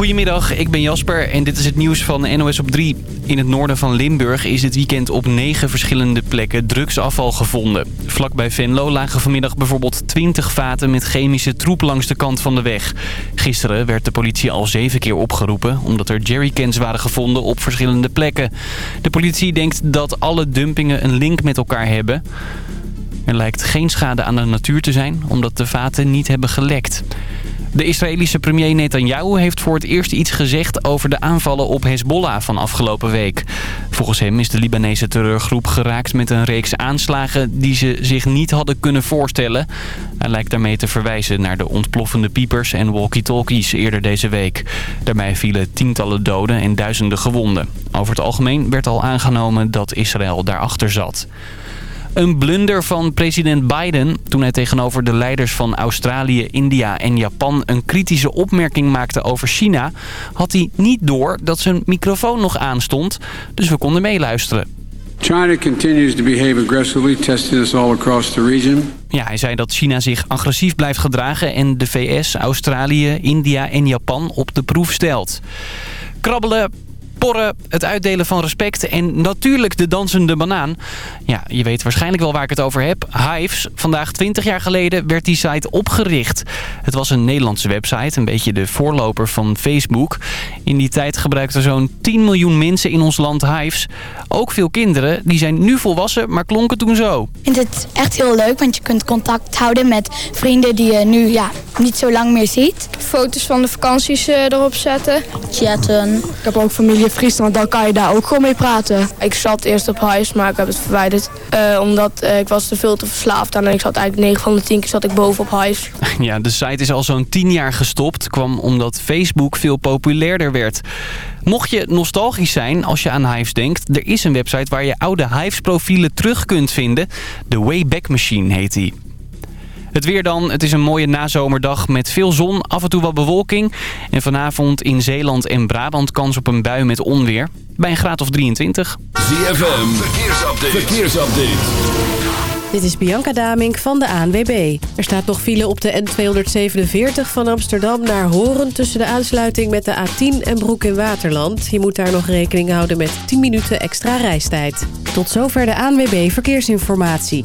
Goedemiddag, ik ben Jasper en dit is het nieuws van NOS op 3. In het noorden van Limburg is dit weekend op negen verschillende plekken drugsafval gevonden. Vlakbij Venlo lagen vanmiddag bijvoorbeeld 20 vaten met chemische troep langs de kant van de weg. Gisteren werd de politie al zeven keer opgeroepen omdat er jerrycans waren gevonden op verschillende plekken. De politie denkt dat alle dumpingen een link met elkaar hebben. Er lijkt geen schade aan de natuur te zijn omdat de vaten niet hebben gelekt. De Israëlische premier Netanyahu heeft voor het eerst iets gezegd over de aanvallen op Hezbollah van afgelopen week. Volgens hem is de Libanese terreurgroep geraakt met een reeks aanslagen die ze zich niet hadden kunnen voorstellen. Hij lijkt daarmee te verwijzen naar de ontploffende piepers en walkie-talkies eerder deze week. Daarbij vielen tientallen doden en duizenden gewonden. Over het algemeen werd al aangenomen dat Israël daarachter zat. Een blunder van president Biden toen hij tegenover de leiders van Australië, India en Japan een kritische opmerking maakte over China, had hij niet door dat zijn microfoon nog aanstond, dus we konden meeluisteren. China continues to behave aggressively, testing us all across the region. Ja, hij zei dat China zich agressief blijft gedragen en de VS, Australië, India en Japan op de proef stelt. Krabbelen, porren, het uitdelen van respect en natuurlijk de dansende banaan. Ja, je weet waarschijnlijk wel waar ik het over heb. Hives. Vandaag 20 jaar geleden werd die site opgericht. Het was een Nederlandse website, een beetje de voorloper van Facebook. In die tijd gebruikten zo'n 10 miljoen mensen in ons land Hives. Ook veel kinderen, die zijn nu volwassen, maar klonken toen zo. Ik vind het echt heel leuk, want je kunt contact houden met vrienden die je nu ja, niet zo lang meer ziet. Foto's van de vakanties uh, erop zetten. Chatten. Ik heb ook familie in Friesland, dan kan je daar ook gewoon mee praten. Ik zat eerst op huis, maar ik heb het verwijderd. Uh, omdat uh, ik was te veel te verslaafd en ik zat eigenlijk 9 van de 10 keer zat ik boven op huis. Ja, de site is al zo'n 10 jaar gestopt. Kwam omdat Facebook veel populairder werd. Mocht je nostalgisch zijn als je aan Hives denkt... er is een website waar je oude Hives-profielen terug kunt vinden. De Wayback Machine heet die. Het weer dan. Het is een mooie nazomerdag met veel zon, af en toe wat bewolking. En vanavond in Zeeland en Brabant kans op een bui met onweer. Bij een graad of 23. ZFM, verkeersupdate. verkeersupdate. Dit is Bianca Damink van de ANWB. Er staat nog file op de N247 van Amsterdam naar Horen... tussen de aansluiting met de A10 en Broek in Waterland. Je moet daar nog rekening houden met 10 minuten extra reistijd. Tot zover de ANWB Verkeersinformatie.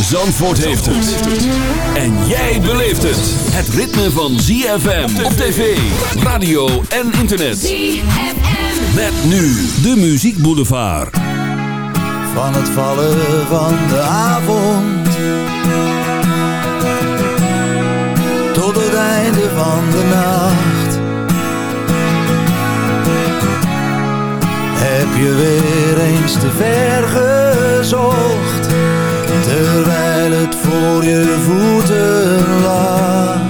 Zandvoort heeft het. En jij beleeft het. Het ritme van ZFM op tv, radio en internet. ZFM. Met nu de Muziek Boulevard. Van het vallen van de avond. Tot het einde van de nacht. Heb je weer eens te ver gezocht terwijl het voor je voeten lag.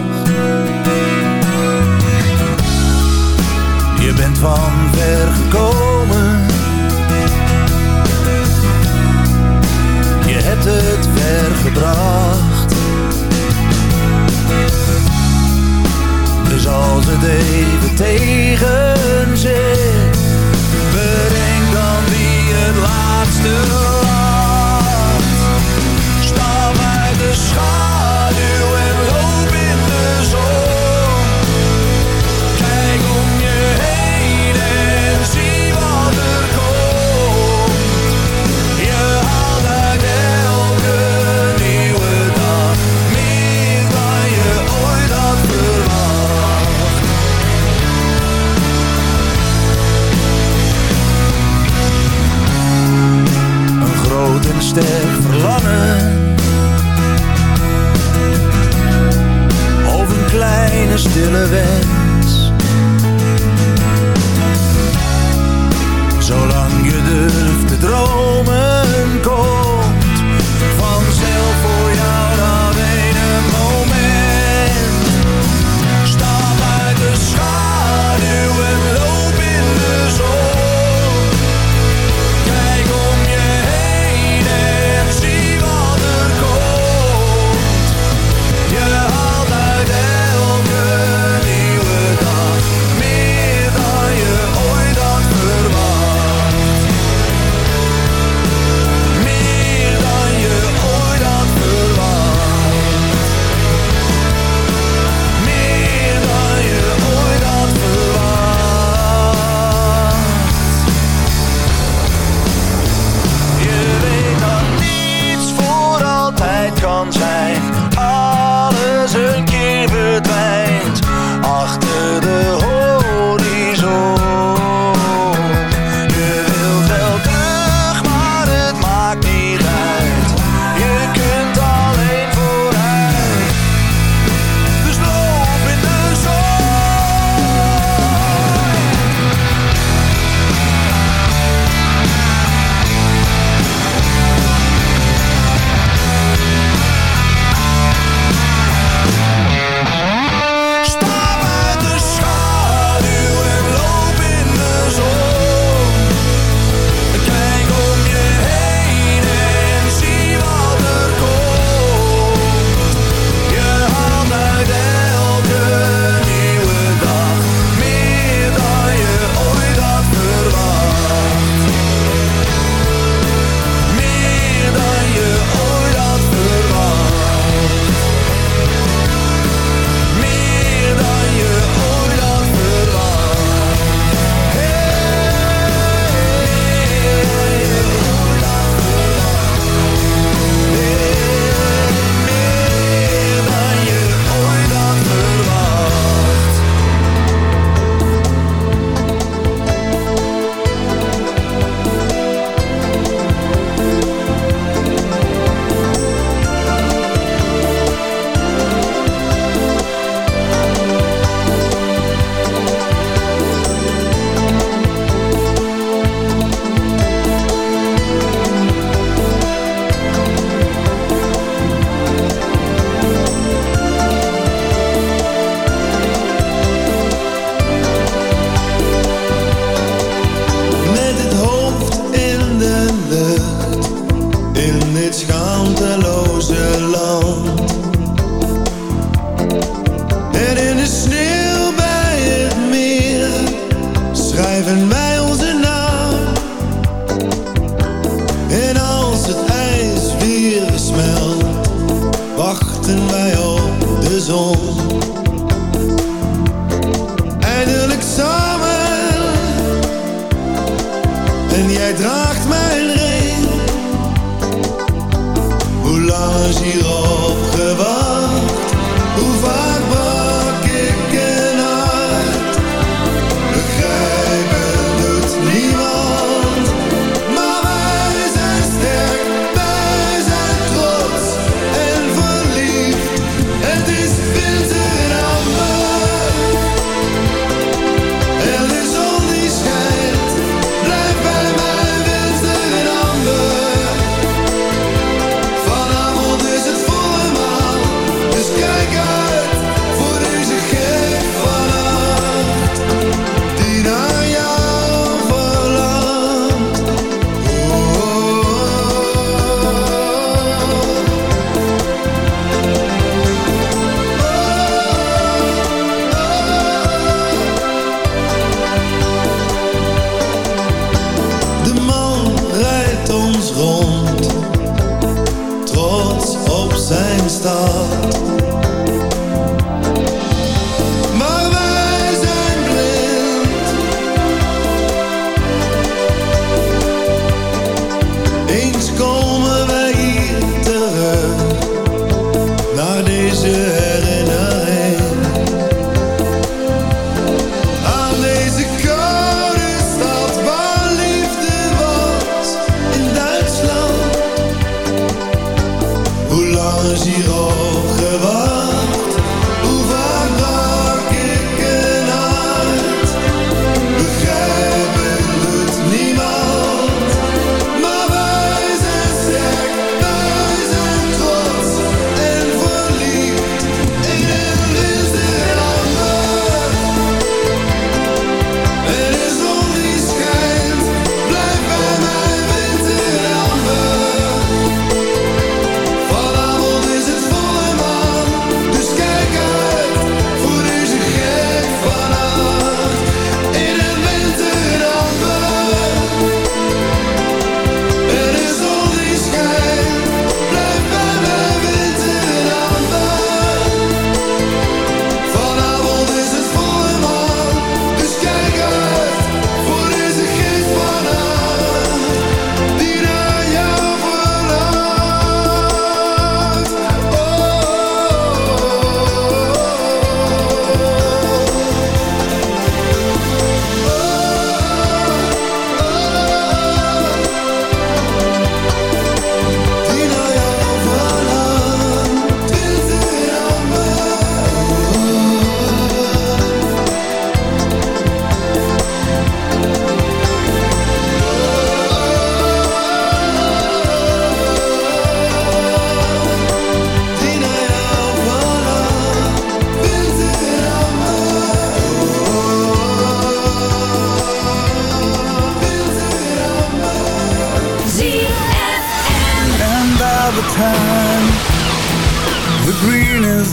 Eens komen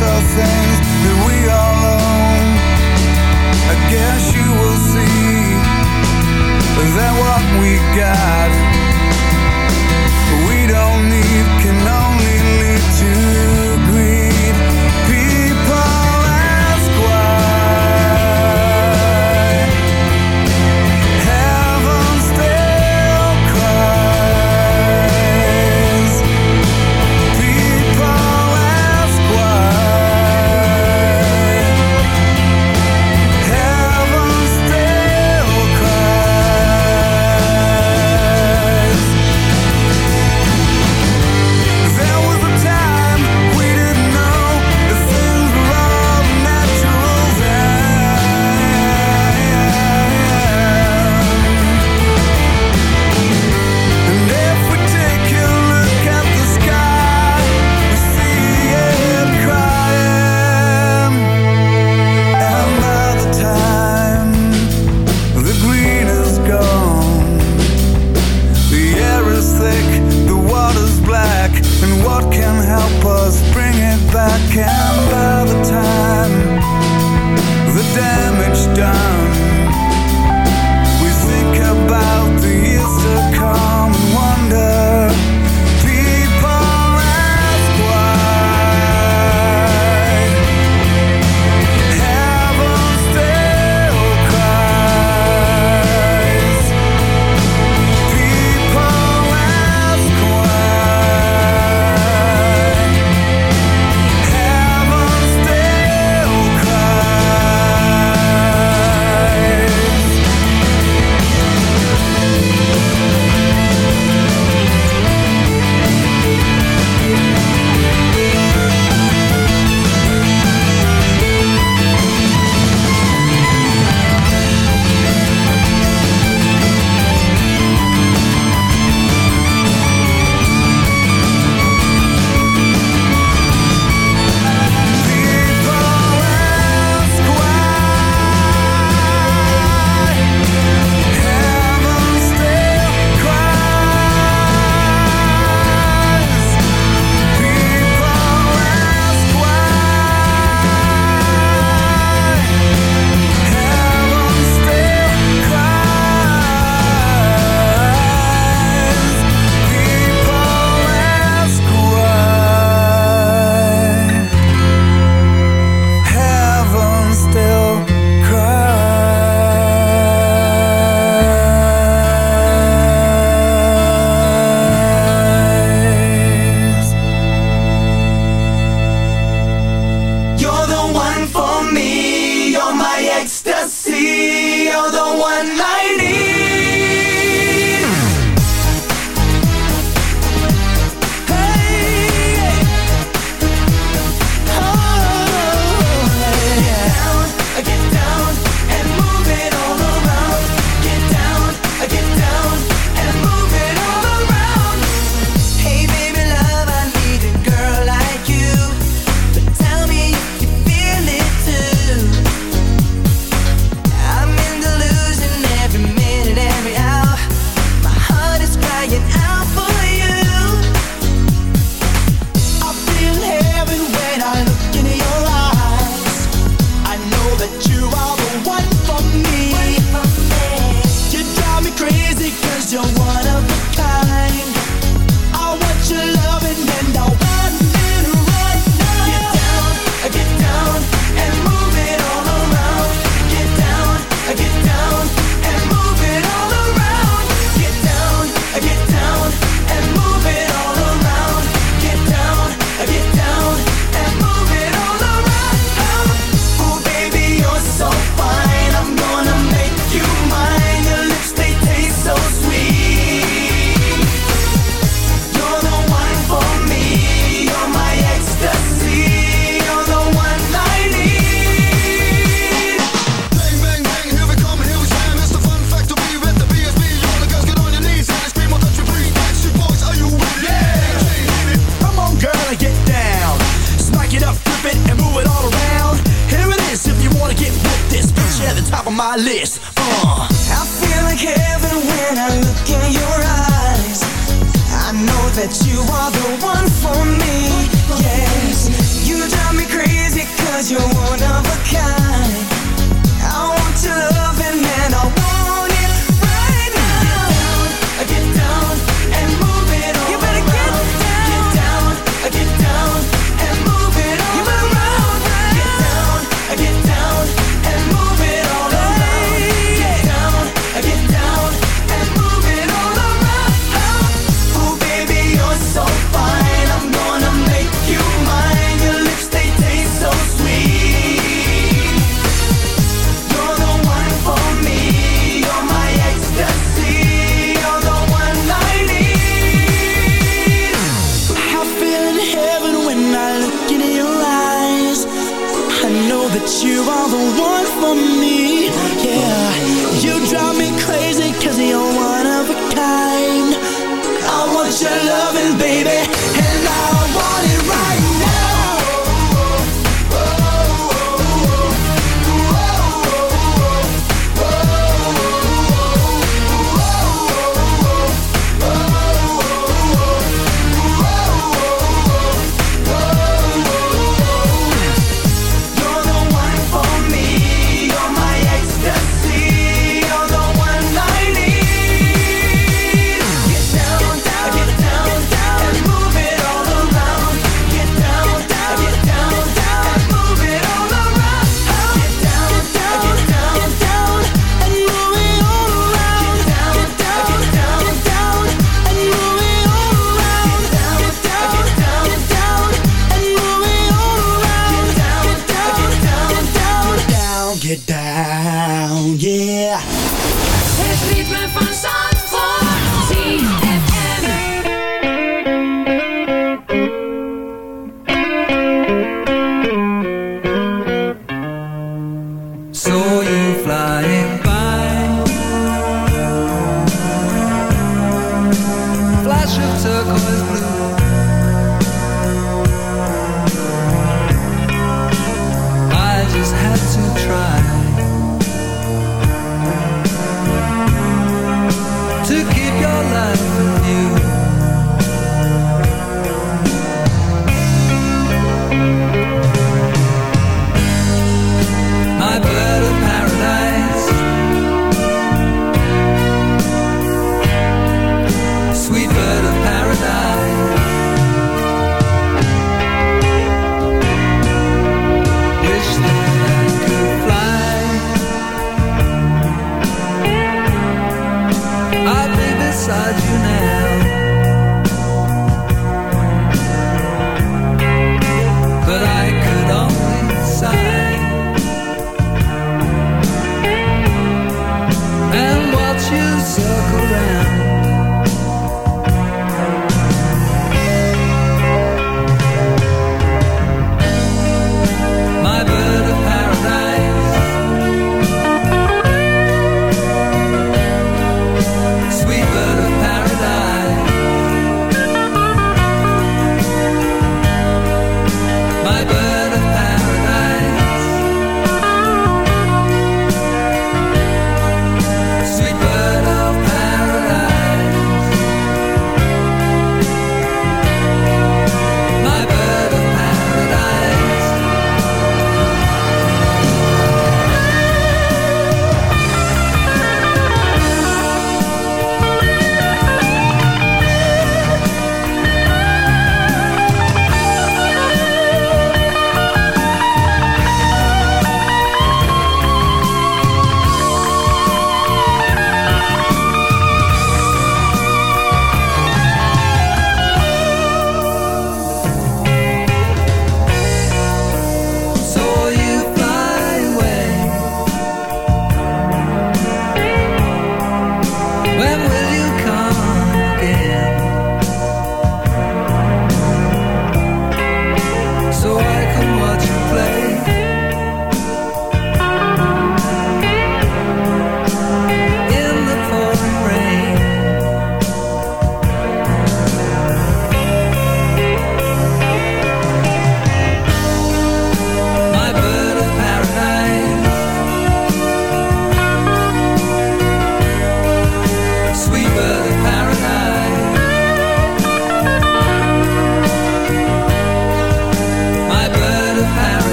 are things that we all own. I guess you will see that what we got top of my list. Uh. I feel like heaven when I look in your eyes. I know that you are the one for me. Yes, you drive me crazy 'cause you're one of a kind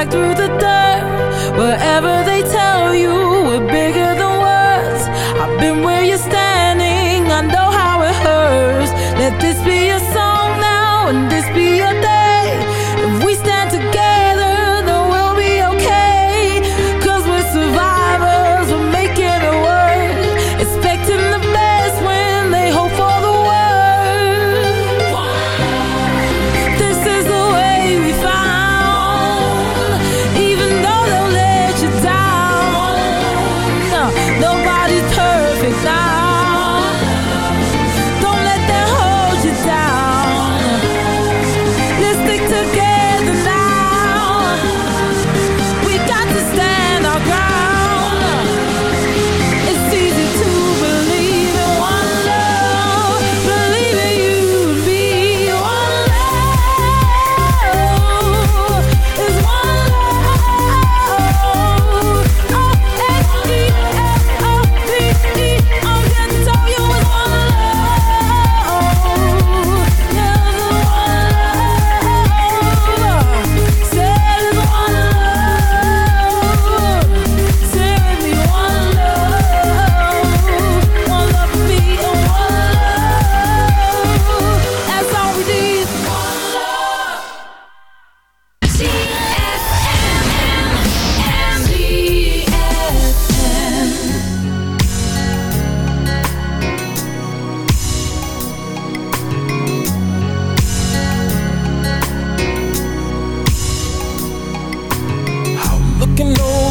back through the dirt, wherever.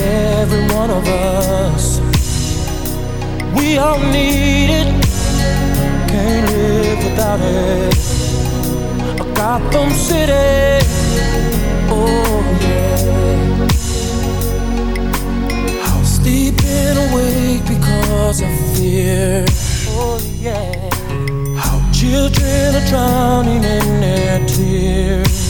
every one of us. We all need it, can't live without it. A Gotham City, oh yeah. How was sleeping awake because of fear, oh yeah. How children are drowning in their tears.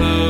close.